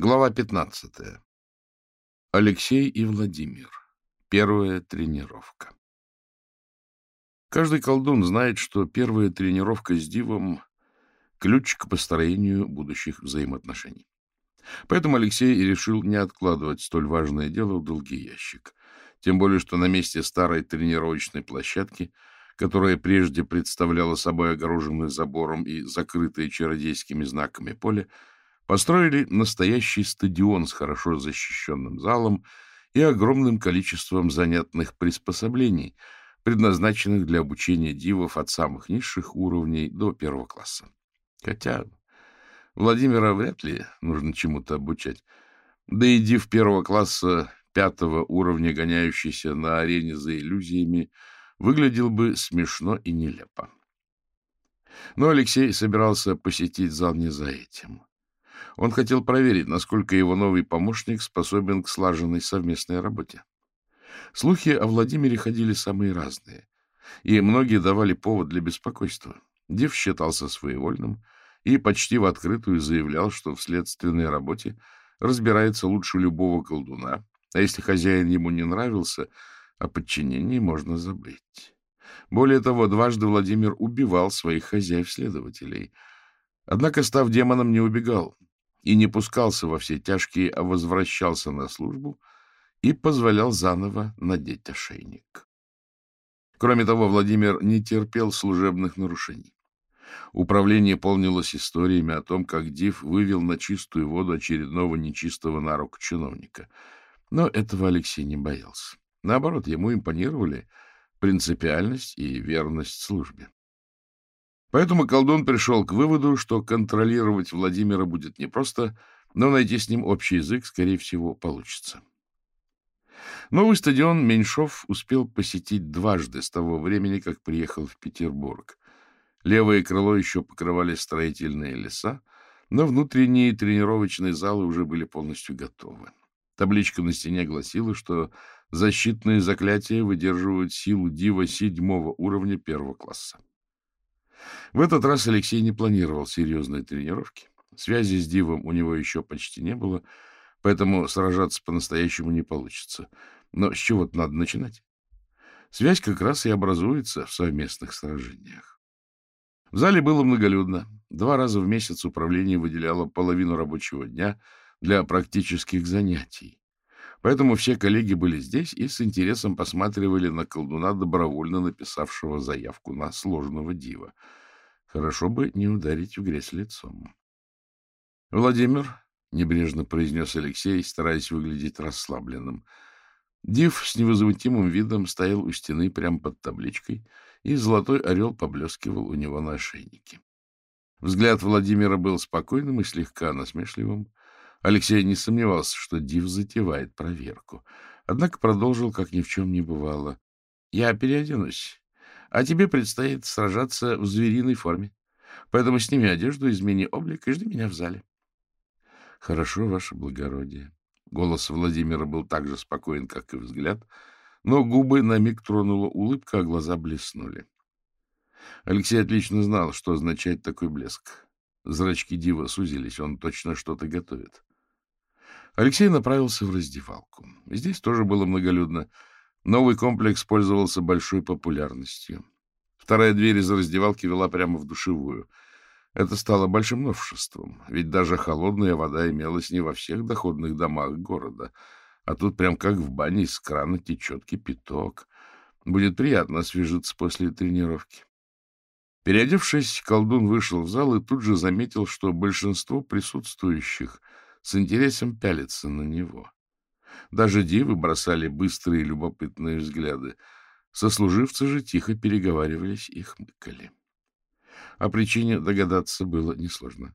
Глава 15. Алексей и Владимир. Первая тренировка. Каждый колдун знает, что первая тренировка с дивом — ключ к построению будущих взаимоотношений. Поэтому Алексей и решил не откладывать столь важное дело в долгий ящик. Тем более, что на месте старой тренировочной площадки, которая прежде представляла собой огороженное забором и закрытое чародейскими знаками поле, построили настоящий стадион с хорошо защищенным залом и огромным количеством занятных приспособлений, предназначенных для обучения дивов от самых низших уровней до первого класса. Хотя Владимира вряд ли нужно чему-то обучать. Да и див первого класса пятого уровня, гоняющийся на арене за иллюзиями, выглядел бы смешно и нелепо. Но Алексей собирался посетить зал не за этим. Он хотел проверить, насколько его новый помощник способен к слаженной совместной работе. Слухи о Владимире ходили самые разные, и многие давали повод для беспокойства. Дев считался своевольным и почти в открытую заявлял, что в следственной работе разбирается лучше любого колдуна, а если хозяин ему не нравился, о подчинении можно забыть. Более того, дважды Владимир убивал своих хозяев-следователей. Однако, став демоном, не убегал, и не пускался во все тяжкие, а возвращался на службу и позволял заново надеть ошейник. Кроме того, Владимир не терпел служебных нарушений. Управление полнилось историями о том, как Див вывел на чистую воду очередного нечистого на руку чиновника. Но этого Алексей не боялся. Наоборот, ему импонировали принципиальность и верность службе. Поэтому колдун пришел к выводу, что контролировать Владимира будет непросто, но найти с ним общий язык, скорее всего, получится. Новый стадион Меньшов успел посетить дважды с того времени, как приехал в Петербург. Левое крыло еще покрывали строительные леса, но внутренние тренировочные залы уже были полностью готовы. Табличка на стене гласила, что защитные заклятия выдерживают силу дива седьмого уровня первого класса. В этот раз Алексей не планировал серьезной тренировки. Связи с Дивом у него еще почти не было, поэтому сражаться по-настоящему не получится. Но с чего-то надо начинать. Связь как раз и образуется в совместных сражениях. В зале было многолюдно. Два раза в месяц управление выделяло половину рабочего дня для практических занятий. Поэтому все коллеги были здесь и с интересом посматривали на колдуна, добровольно написавшего заявку на сложного дива. Хорошо бы не ударить в грязь лицом. — Владимир, — небрежно произнес Алексей, стараясь выглядеть расслабленным. Див с невозмутимым видом стоял у стены прямо под табличкой, и золотой орел поблескивал у него на ошейнике. Взгляд Владимира был спокойным и слегка насмешливым. Алексей не сомневался, что Див затевает проверку. Однако продолжил, как ни в чем не бывало. — Я переоденусь, а тебе предстоит сражаться в звериной форме. Поэтому сними одежду, измени облик и жди меня в зале. — Хорошо, ваше благородие. Голос Владимира был так же спокоен, как и взгляд, но губы на миг тронула улыбка, а глаза блеснули. Алексей отлично знал, что означает такой блеск. Зрачки Дива сузились, он точно что-то готовит. Алексей направился в раздевалку. Здесь тоже было многолюдно. Новый комплекс пользовался большой популярностью. Вторая дверь из раздевалки вела прямо в душевую. Это стало большим новшеством, ведь даже холодная вода имелась не во всех доходных домах города, а тут прям как в бане из крана течет кипяток. Будет приятно освежиться после тренировки. Переодевшись, колдун вышел в зал и тут же заметил, что большинство присутствующих — с интересом пялится на него. Даже дивы бросали быстрые любопытные взгляды. Сослуживцы же тихо переговаривались и хмыкали. О причине догадаться было несложно.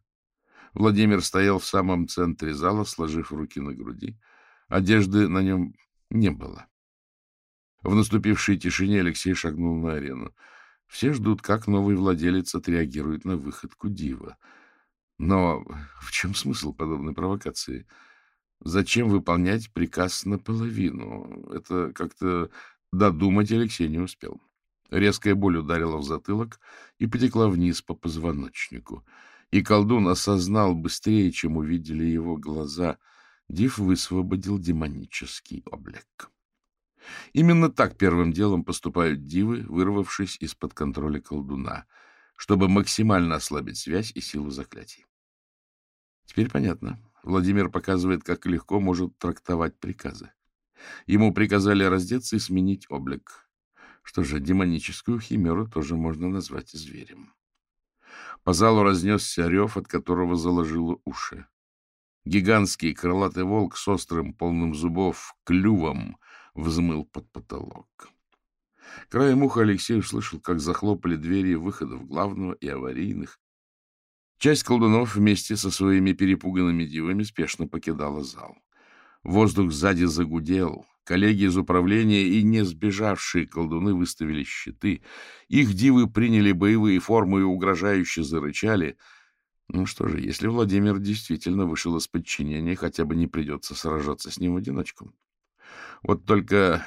Владимир стоял в самом центре зала, сложив руки на груди. Одежды на нем не было. В наступившей тишине Алексей шагнул на арену. Все ждут, как новый владелец отреагирует на выходку дива. Но в чем смысл подобной провокации? Зачем выполнять приказ наполовину? Это как-то додумать Алексей не успел. Резкая боль ударила в затылок и потекла вниз по позвоночнику. И колдун осознал быстрее, чем увидели его глаза. Див высвободил демонический облик. Именно так первым делом поступают дивы, вырвавшись из-под контроля колдуна, чтобы максимально ослабить связь и силу заклятий. Теперь понятно. Владимир показывает, как легко может трактовать приказы. Ему приказали раздеться и сменить облик. Что же, демоническую химеру тоже можно назвать зверем. По залу разнесся рев, от которого заложило уши. Гигантский крылатый волк с острым, полным зубов, клювом взмыл под потолок. Краем уха Алексей услышал, как захлопали двери выходов главного и аварийных. Часть колдунов вместе со своими перепуганными дивами спешно покидала зал. Воздух сзади загудел. Коллеги из управления и не сбежавшие колдуны выставили щиты. Их дивы приняли боевые формы и угрожающе зарычали. Ну что же, если Владимир действительно вышел из подчинения, хотя бы не придется сражаться с ним в одиночку. Вот только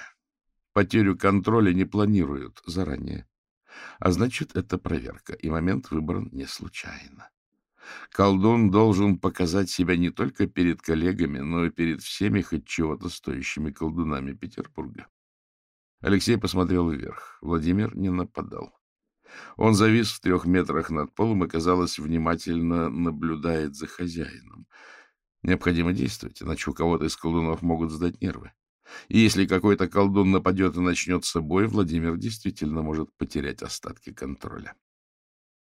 потерю контроля не планируют заранее. А значит, это проверка, и момент выбран не случайно. Колдун должен показать себя не только перед коллегами, но и перед всеми хоть чего-то стоящими колдунами Петербурга. Алексей посмотрел вверх. Владимир не нападал. Он завис в трех метрах над полом и, казалось, внимательно наблюдает за хозяином. Необходимо действовать, иначе у кого-то из колдунов могут сдать нервы. И если какой-то колдун нападет и начнется бой, Владимир действительно может потерять остатки контроля.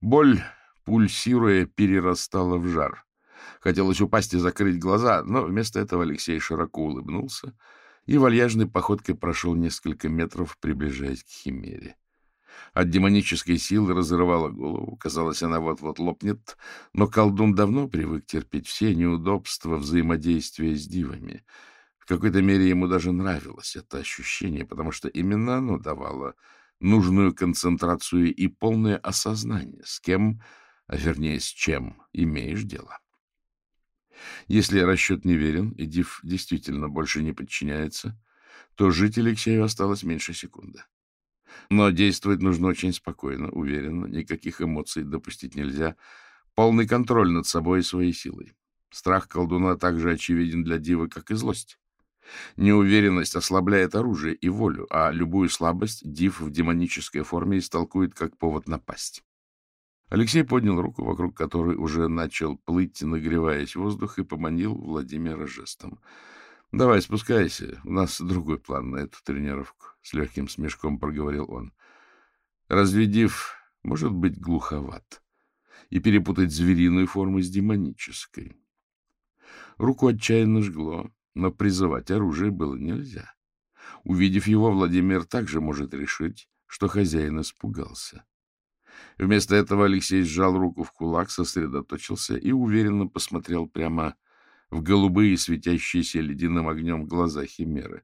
Боль пульсируя, перерастала в жар. Хотелось упасть и закрыть глаза, но вместо этого Алексей широко улыбнулся и вальяжной походкой прошел несколько метров, приближаясь к химере. От демонической силы разрывала голову. Казалось, она вот-вот лопнет, но колдун давно привык терпеть все неудобства взаимодействия с дивами. Какой-то мере ему даже нравилось это ощущение, потому что именно оно давало нужную концентрацию и полное осознание, с кем а вернее, с чем имеешь дело. Если расчет неверен, и Див действительно больше не подчиняется, то жить Алексею осталось меньше секунды. Но действовать нужно очень спокойно, уверенно, никаких эмоций допустить нельзя, полный контроль над собой и своей силой. Страх колдуна также очевиден для Дивы, как и злость. Неуверенность ослабляет оружие и волю, а любую слабость Див в демонической форме истолкует как повод напасть. Алексей поднял руку, вокруг которой уже начал плыть, нагреваясь воздух, и поманил Владимира жестом. — Давай, спускайся, у нас другой план на эту тренировку, — с легким смешком проговорил он. Разведив, может быть глуховат, и перепутать звериную форму с демонической. Руку отчаянно жгло, но призывать оружие было нельзя. Увидев его, Владимир также может решить, что хозяин испугался. Вместо этого Алексей сжал руку в кулак, сосредоточился и уверенно посмотрел прямо в голубые, светящиеся ледяным огнем глаза Химеры.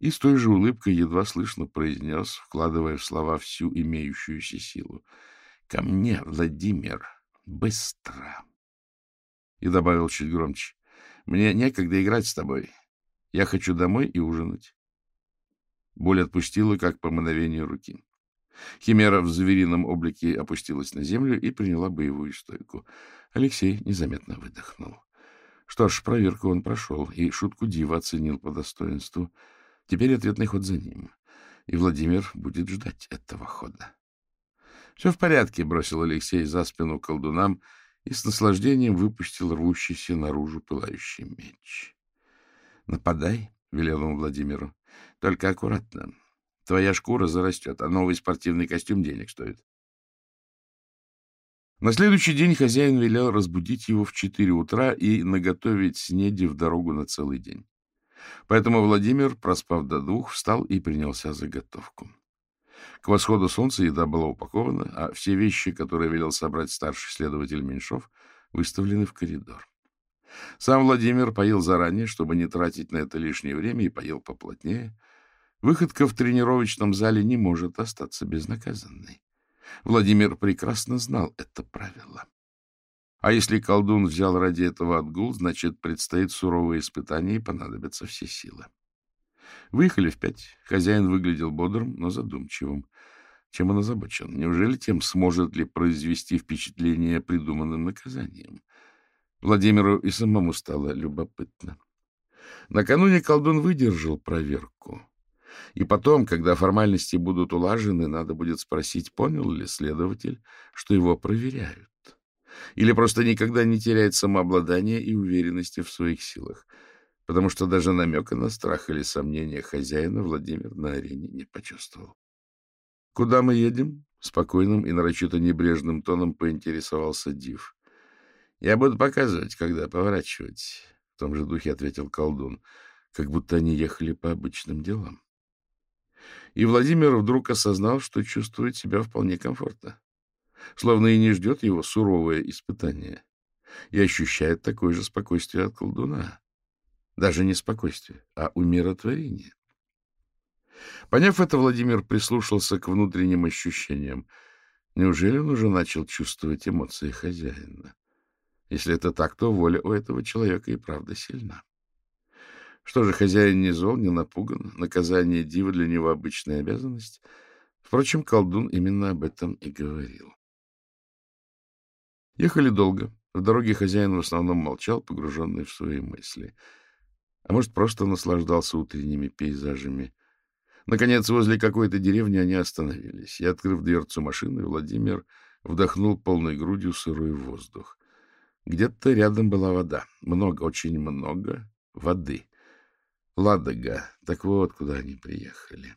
И с той же улыбкой едва слышно произнес, вкладывая в слова всю имеющуюся силу. — Ко мне, Владимир, быстро! И добавил чуть громче. — Мне некогда играть с тобой. Я хочу домой и ужинать. Боль отпустила, как по мановению руки. Химера в зверином облике опустилась на землю и приняла боевую стойку. Алексей незаметно выдохнул. Что ж, проверку он прошел, и шутку Дива оценил по достоинству. Теперь ответный ход за ним, и Владимир будет ждать этого хода. — Все в порядке, — бросил Алексей за спину колдунам и с наслаждением выпустил рвущийся наружу пылающий меч. — Нападай, — велел он Владимиру, — только аккуратно. Твоя шкура зарастет, а новый спортивный костюм денег стоит. На следующий день хозяин велел разбудить его в четыре утра и наготовить снеди в дорогу на целый день. Поэтому Владимир, проспав до двух, встал и принялся за готовку. К восходу солнца еда была упакована, а все вещи, которые велел собрать старший следователь Меньшов, выставлены в коридор. Сам Владимир поел заранее, чтобы не тратить на это лишнее время, и поел поплотнее — Выходка в тренировочном зале не может остаться безнаказанной. Владимир прекрасно знал это правило. А если колдун взял ради этого отгул, значит, предстоит суровое испытание и понадобятся все силы. Выехали в пять. Хозяин выглядел бодрым, но задумчивым. Чем он озабочен? Неужели тем, сможет ли произвести впечатление придуманным наказанием? Владимиру и самому стало любопытно. Накануне колдун выдержал проверку. И потом, когда формальности будут улажены, надо будет спросить, понял ли следователь, что его проверяют. Или просто никогда не теряет самообладания и уверенности в своих силах, потому что даже намека на страх или сомнение хозяина Владимир на арене не почувствовал. — Куда мы едем? — спокойным и нарочито небрежным тоном поинтересовался Див. — Я буду показывать, когда поворачивать, — в том же духе ответил колдун, как будто они ехали по обычным делам. И Владимир вдруг осознал, что чувствует себя вполне комфортно, словно и не ждет его суровое испытание, и ощущает такое же спокойствие от колдуна. Даже не спокойствие, а умиротворение. Поняв это, Владимир прислушался к внутренним ощущениям. Неужели он уже начал чувствовать эмоции хозяина? Если это так, то воля у этого человека и правда сильна. Что же, хозяин не зол, не напуган, наказание дива для него обычная обязанность. Впрочем, колдун именно об этом и говорил. Ехали долго. В дороге хозяин в основном молчал, погруженный в свои мысли. А может, просто наслаждался утренними пейзажами. Наконец, возле какой-то деревни они остановились, и, открыв дверцу машины, Владимир вдохнул полной грудью сырой воздух. Где-то рядом была вода. Много, очень много воды. Ладога. Так вот, куда они приехали.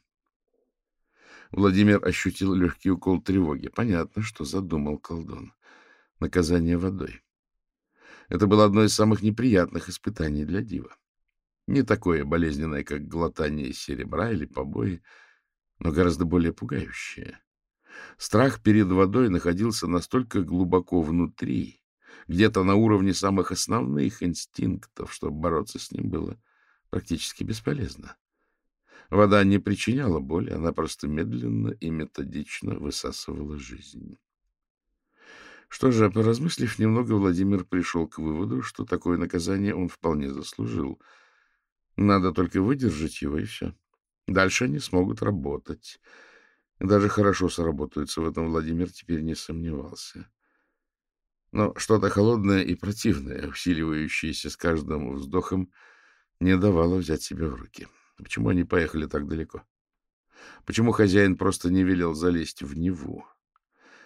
Владимир ощутил легкий укол тревоги. Понятно, что задумал колдун. Наказание водой. Это было одно из самых неприятных испытаний для дива. Не такое болезненное, как глотание серебра или побои, но гораздо более пугающее. Страх перед водой находился настолько глубоко внутри, где-то на уровне самых основных инстинктов, чтобы бороться с ним было практически бесполезно. Вода не причиняла боли, она просто медленно и методично высасывала жизнь. Что же, поразмыслив немного, Владимир пришел к выводу, что такое наказание он вполне заслужил. Надо только выдержать его, и все. Дальше они смогут работать. Даже хорошо сработаются, в этом Владимир теперь не сомневался. Но что-то холодное и противное, усиливающееся с каждым вздохом, не давало взять себя в руки. Почему они поехали так далеко? Почему хозяин просто не велел залезть в Неву?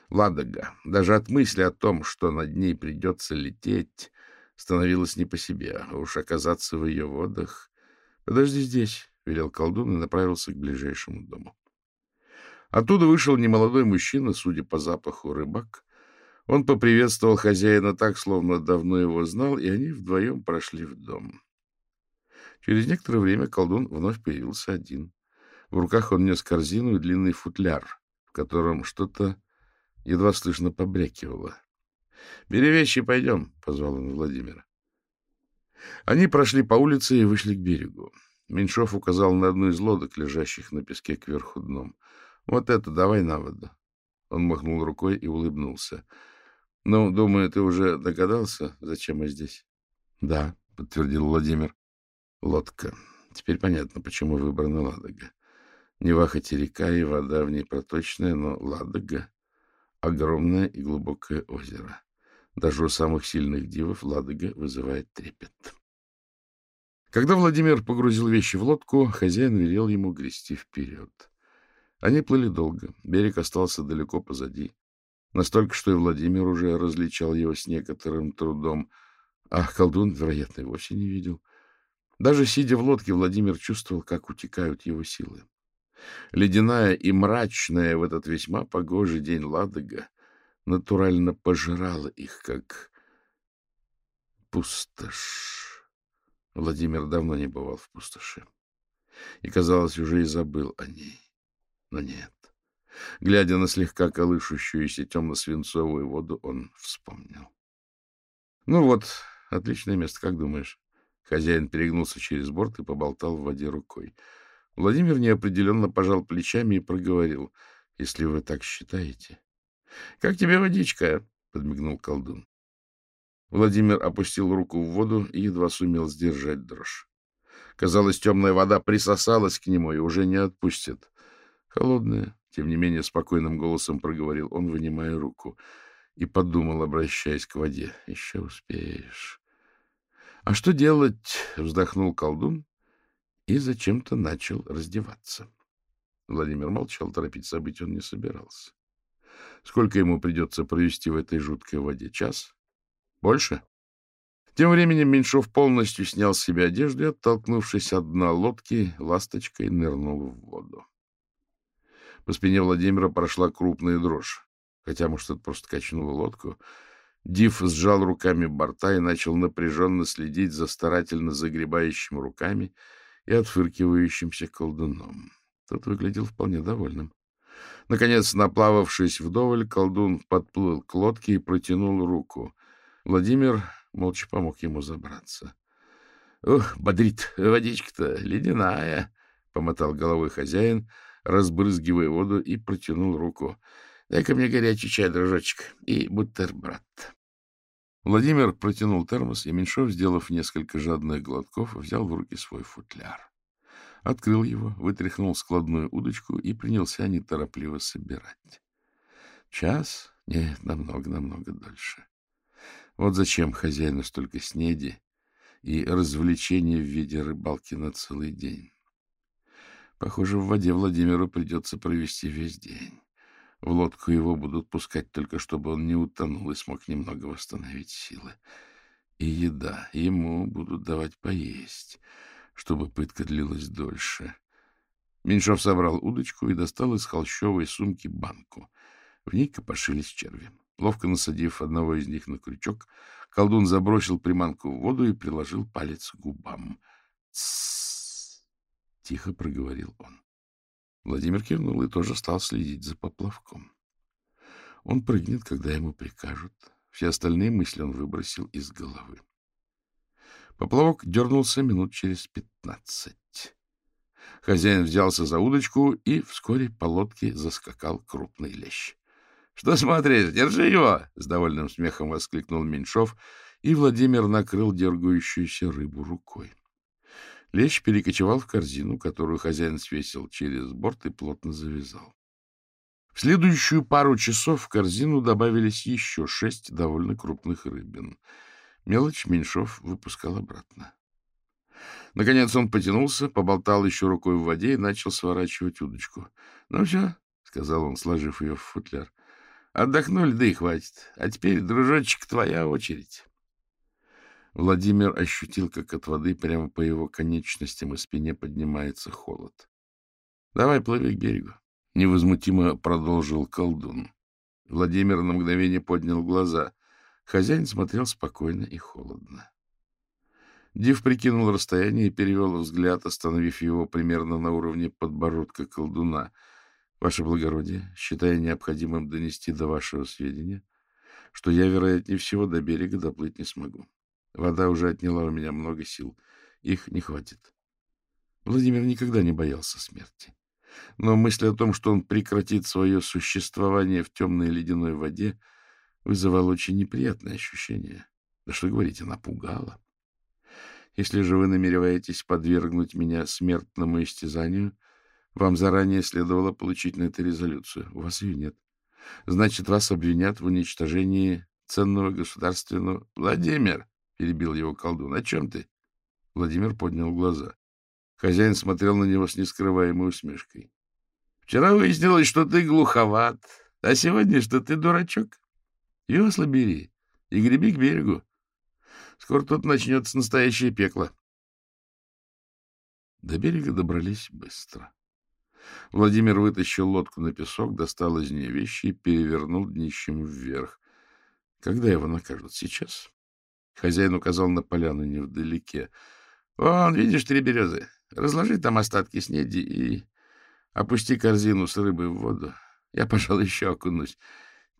Ладога, даже от мысли о том, что над ней придется лететь, становилась не по себе, уж оказаться в ее водах... — Подожди здесь, — велел колдун и направился к ближайшему дому. Оттуда вышел немолодой мужчина, судя по запаху, рыбак. Он поприветствовал хозяина так, словно давно его знал, и они вдвоем прошли в дом. Через некоторое время колдун вновь появился один. В руках он нес корзину и длинный футляр, в котором что-то едва слышно побрякивало. — Бери вещи пойдем, — позвал он Владимира. Они прошли по улице и вышли к берегу. Меньшов указал на одну из лодок, лежащих на песке кверху дном. — Вот это давай на воду. Он махнул рукой и улыбнулся. — Ну, думаю, ты уже догадался, зачем мы здесь? — Да, — подтвердил Владимир. Лодка. Теперь понятно, почему выбрана Ладога. Нева хоть и река, и вода в ней проточная, но Ладога — огромное и глубокое озеро. Даже у самых сильных дивов Ладога вызывает трепет. Когда Владимир погрузил вещи в лодку, хозяин велел ему грести вперед. Они плыли долго, берег остался далеко позади. Настолько, что и Владимир уже различал его с некоторым трудом, а колдун, вероятно, и вовсе не видел. Даже сидя в лодке, Владимир чувствовал, как утекают его силы. Ледяная и мрачная в этот весьма погожий день Ладога натурально пожирала их, как пустошь. Владимир давно не бывал в пустоши и, казалось, уже и забыл о ней. Но нет. Глядя на слегка колышущуюся темно-свинцовую воду, он вспомнил. — Ну вот, отличное место, как думаешь? Хозяин перегнулся через борт и поболтал в воде рукой. Владимир неопределенно пожал плечами и проговорил. — Если вы так считаете. — Как тебе водичка? — подмигнул колдун. Владимир опустил руку в воду и едва сумел сдержать дрожь. Казалось, темная вода присосалась к нему и уже не отпустит. Холодная, Тем не менее, спокойным голосом проговорил он, вынимая руку, и подумал, обращаясь к воде. — Еще успеешь. — А что делать? — вздохнул колдун и зачем-то начал раздеваться. Владимир молчал, торопить события он не собирался. Сколько ему придется провести в этой жуткой воде? Час? Больше? Тем временем Меньшов полностью снял с себя одежду и, оттолкнувшись от дна лодки, ласточкой нырнул в воду. По спине Владимира прошла крупная дрожь. Хотя, может, это просто качнуло лодку. Див сжал руками борта и начал напряженно следить за старательно загребающим руками и отфыркивающимся колдуном. Тот выглядел вполне довольным. Наконец, наплававшись вдоволь, колдун подплыл к лодке и протянул руку. Владимир молча помог ему забраться. — Ух, бодрит, водичка-то ледяная! — помотал головой хозяин, разбрызгивая воду, и протянул руку. — Дай-ка мне горячий чай, дружочек, и бутерброд. Владимир протянул термос, и Меньшов, сделав несколько жадных глотков, взял в руки свой футляр. Открыл его, вытряхнул складную удочку и принялся неторопливо собирать. Час? Нет, намного-намного дольше. Вот зачем хозяину столько снеди и развлечения в виде рыбалки на целый день. Похоже, в воде Владимиру придется провести весь день. В лодку его будут пускать только, чтобы он не утонул и смог немного восстановить силы. И еда. Ему будут давать поесть, чтобы пытка длилась дольше. Меньшов собрал удочку и достал из холщовой сумки банку. В ней копошились черви. Ловко насадив одного из них на крючок, колдун забросил приманку в воду и приложил палец к губам. Тихо проговорил он. Владимир кивнул и тоже стал следить за поплавком. Он прыгнет, когда ему прикажут. Все остальные мысли он выбросил из головы. Поплавок дернулся минут через пятнадцать. Хозяин взялся за удочку, и вскоре по лодке заскакал крупный лещ. — Что смотришь? Держи его! — с довольным смехом воскликнул Меньшов, и Владимир накрыл дергающуюся рыбу рукой. Лещ перекочевал в корзину, которую хозяин свесил через борт и плотно завязал. В следующую пару часов в корзину добавились еще шесть довольно крупных рыбин. Мелочь Меньшов выпускал обратно. Наконец он потянулся, поболтал еще рукой в воде и начал сворачивать удочку. — Ну все, — сказал он, сложив ее в футляр. — Отдохнули, да и хватит. А теперь, дружочек, твоя очередь. Владимир ощутил, как от воды прямо по его конечностям и спине поднимается холод. — Давай, плыви к берегу. Невозмутимо продолжил колдун. Владимир на мгновение поднял глаза. Хозяин смотрел спокойно и холодно. Див прикинул расстояние и перевел взгляд, остановив его примерно на уровне подбородка колдуна. — Ваше благородие, считая необходимым донести до вашего сведения, что я, вероятнее всего, до берега доплыть не смогу. Вода уже отняла у меня много сил. Их не хватит. Владимир никогда не боялся смерти. Но мысль о том, что он прекратит свое существование в темной ледяной воде, вызывала очень неприятное ощущение. Да что говорить, она пугала. Если же вы намереваетесь подвергнуть меня смертному истязанию, вам заранее следовало получить на это резолюцию. У вас ее нет. Значит, вас обвинят в уничтожении ценного государственного... Владимир! перебил его колдун. — О чем ты? Владимир поднял глаза. Хозяин смотрел на него с нескрываемой усмешкой. — Вчера выяснилось, что ты глуховат, а сегодня, что ты дурачок. Весла бери и греби к берегу. Скоро тут начнется настоящее пекло. До берега добрались быстро. Владимир вытащил лодку на песок, достал из нее вещи и перевернул днищем вверх. Когда его накажут? Сейчас? Хозяин указал на поляну невдалеке. — Вон, видишь, три березы. Разложи там остатки снеди и опусти корзину с рыбой в воду. Я, пожалуй, еще окунусь.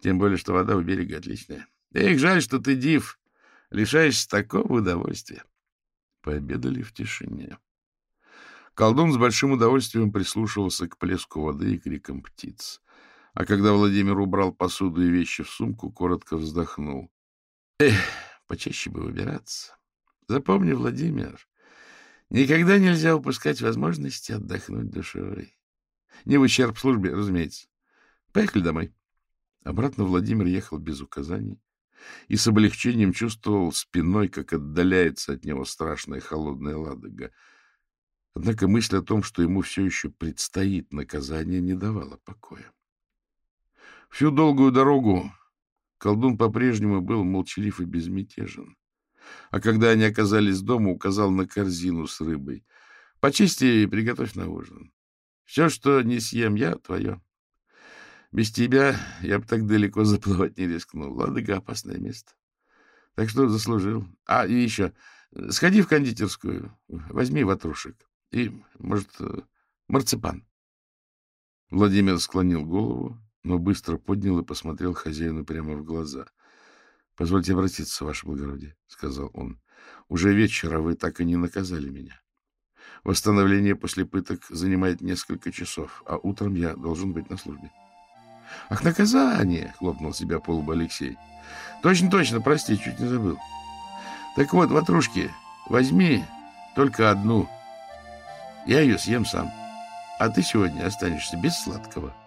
Тем более, что вода у берега отличная. Эх, жаль, что ты, див, лишаешься такого удовольствия. Пообедали в тишине. Колдун с большим удовольствием прислушивался к плеску воды и крикам птиц. А когда Владимир убрал посуду и вещи в сумку, коротко вздохнул. — Эх! Почаще бы выбираться. Запомни, Владимир, никогда нельзя упускать возможности отдохнуть душой. Не в ущерб службе, разумеется. Поехали домой. Обратно Владимир ехал без указаний и с облегчением чувствовал спиной, как отдаляется от него страшная холодная ладога. Однако мысль о том, что ему все еще предстоит наказание, не давала покоя. Всю долгую дорогу колдун по-прежнему был молчалив и безмятежен. А когда они оказались дома, указал на корзину с рыбой. — Почисти и приготовь на ужин. Все, что не съем я, твое. Без тебя я бы так далеко заплывать не рискнул. Ладога — опасное место. Так что заслужил. А, и еще, сходи в кондитерскую, возьми ватрушек и, может, марципан. Владимир склонил голову, но быстро поднял и посмотрел хозяину прямо в глаза. — Позвольте обратиться, ваше благородие, — сказал он. — Уже вечера вы так и не наказали меня. Восстановление после пыток занимает несколько часов, а утром я должен быть на службе. — Ах, наказание! — хлопнул себя по лбу Алексей. — Точно, точно, прости, чуть не забыл. Так вот, ватрушки, возьми только одну. Я ее съем сам. А ты сегодня останешься без сладкого. —